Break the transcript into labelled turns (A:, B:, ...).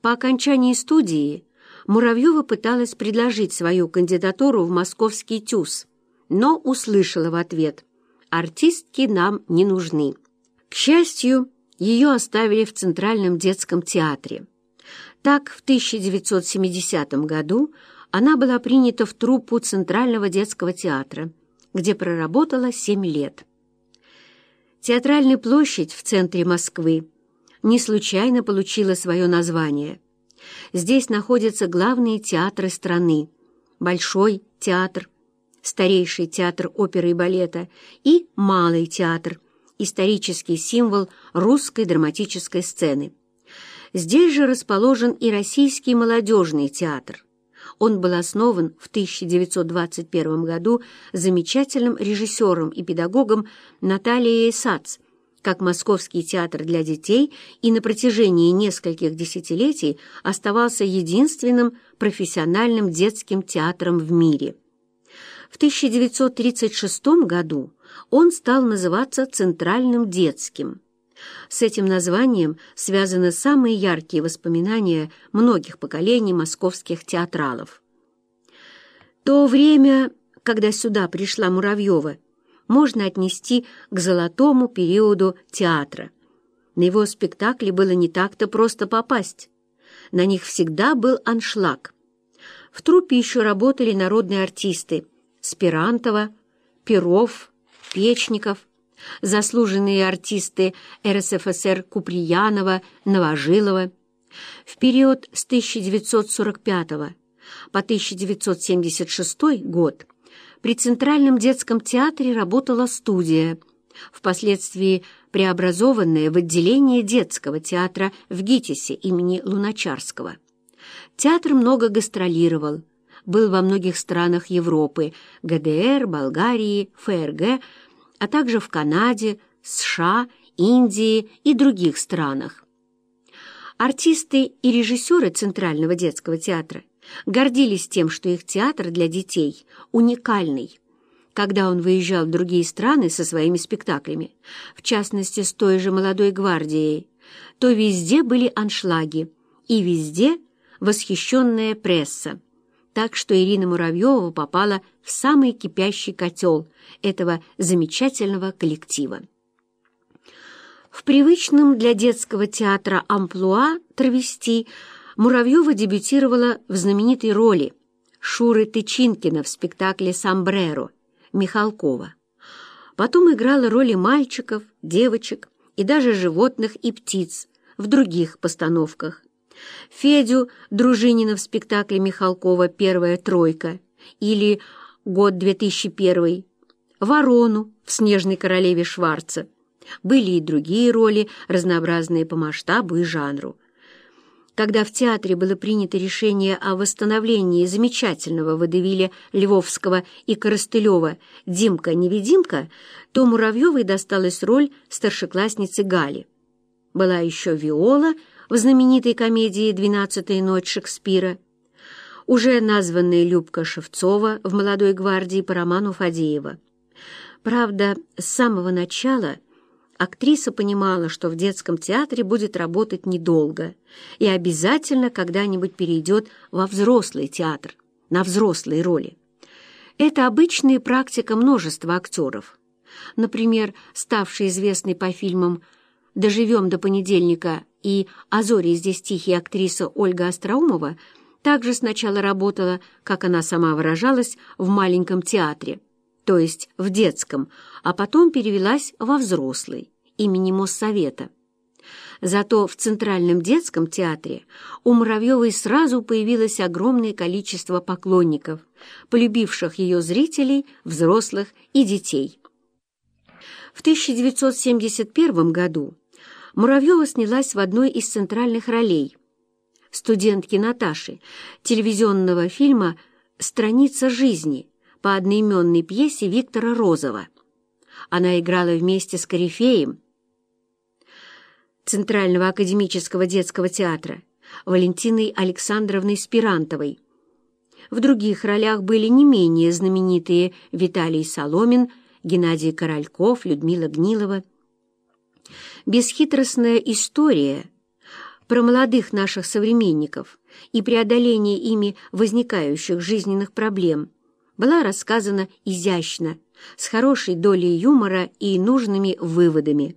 A: По окончании студии Муравьева пыталась предложить свою кандидатуру в московский ТЮЗ, но услышала в ответ «Артистки нам не нужны». К счастью, ее оставили в Центральном детском театре. Так, в 1970 году она была принята в труппу Центрального детского театра, где проработала 7 лет. Театральная площадь в центре Москвы не случайно получила свое название. Здесь находятся главные театры страны – Большой театр, Старейший театр оперы и балета и Малый театр – исторический символ русской драматической сцены. Здесь же расположен и Российский молодежный театр. Он был основан в 1921 году замечательным режиссером и педагогом Натальей Сац – как Московский театр для детей и на протяжении нескольких десятилетий оставался единственным профессиональным детским театром в мире. В 1936 году он стал называться Центральным детским. С этим названием связаны самые яркие воспоминания многих поколений московских театралов. То время, когда сюда пришла Муравьева, можно отнести к золотому периоду театра. На его спектакли было не так-то просто попасть. На них всегда был аншлаг. В труппе еще работали народные артисты Спирантова, Перов, Печников, заслуженные артисты РСФСР Куприянова, Новожилова. В период с 1945 по 1976 год при Центральном детском театре работала студия, впоследствии преобразованная в отделение детского театра в ГИТИСе имени Луначарского. Театр много гастролировал, был во многих странах Европы, ГДР, Болгарии, ФРГ, а также в Канаде, США, Индии и других странах. Артисты и режиссеры Центрального детского театра гордились тем, что их театр для детей уникальный. Когда он выезжал в другие страны со своими спектаклями, в частности, с той же «Молодой гвардией», то везде были аншлаги и везде восхищенная пресса. Так что Ирина Муравьева попала в самый кипящий котел этого замечательного коллектива. В привычном для детского театра амплуа травести – Муравьева дебютировала в знаменитой роли Шуры Тычинкина в спектакле «Самбреро» Михалкова. Потом играла роли мальчиков, девочек и даже животных и птиц в других постановках. Федю Дружинина в спектакле Михалкова «Первая тройка» или «Год 2001», Ворону в «Снежной королеве Шварца». Были и другие роли, разнообразные по масштабу и жанру. Когда в театре было принято решение о восстановлении замечательного водевиля Львовского и Коростылева «Димка-невидимка», то Муравьевой досталась роль старшеклассницы Гали. Была еще Виола в знаменитой комедии «Двенадцатая ночь» Шекспира, уже названная Любка Шевцова в «Молодой гвардии» по роману Фадеева. Правда, с самого начала – Актриса понимала, что в детском театре будет работать недолго и обязательно когда-нибудь перейдет во взрослый театр, на взрослые роли. Это обычная практика множества актеров. Например, ставший известной по фильмам «Доживем до понедельника» и «А зори здесь тихие» актриса Ольга Остроумова также сначала работала, как она сама выражалась, в маленьком театре – то есть в детском, а потом перевелась во взрослый, имени Моссовета. Зато в Центральном детском театре у Муравьевой сразу появилось огромное количество поклонников, полюбивших ее зрителей, взрослых и детей. В 1971 году Муравьева снялась в одной из центральных ролей студентки Наташи телевизионного фильма «Страница жизни» по одноименной пьесе Виктора Розова. Она играла вместе с Корифеем Центрального академического детского театра Валентиной Александровной Спирантовой. В других ролях были не менее знаменитые Виталий Соломин, Геннадий Корольков, Людмила Гнилова. Бесхитростная история про молодых наших современников и преодоление ими возникающих жизненных проблем была рассказана изящно, с хорошей долей юмора и нужными выводами.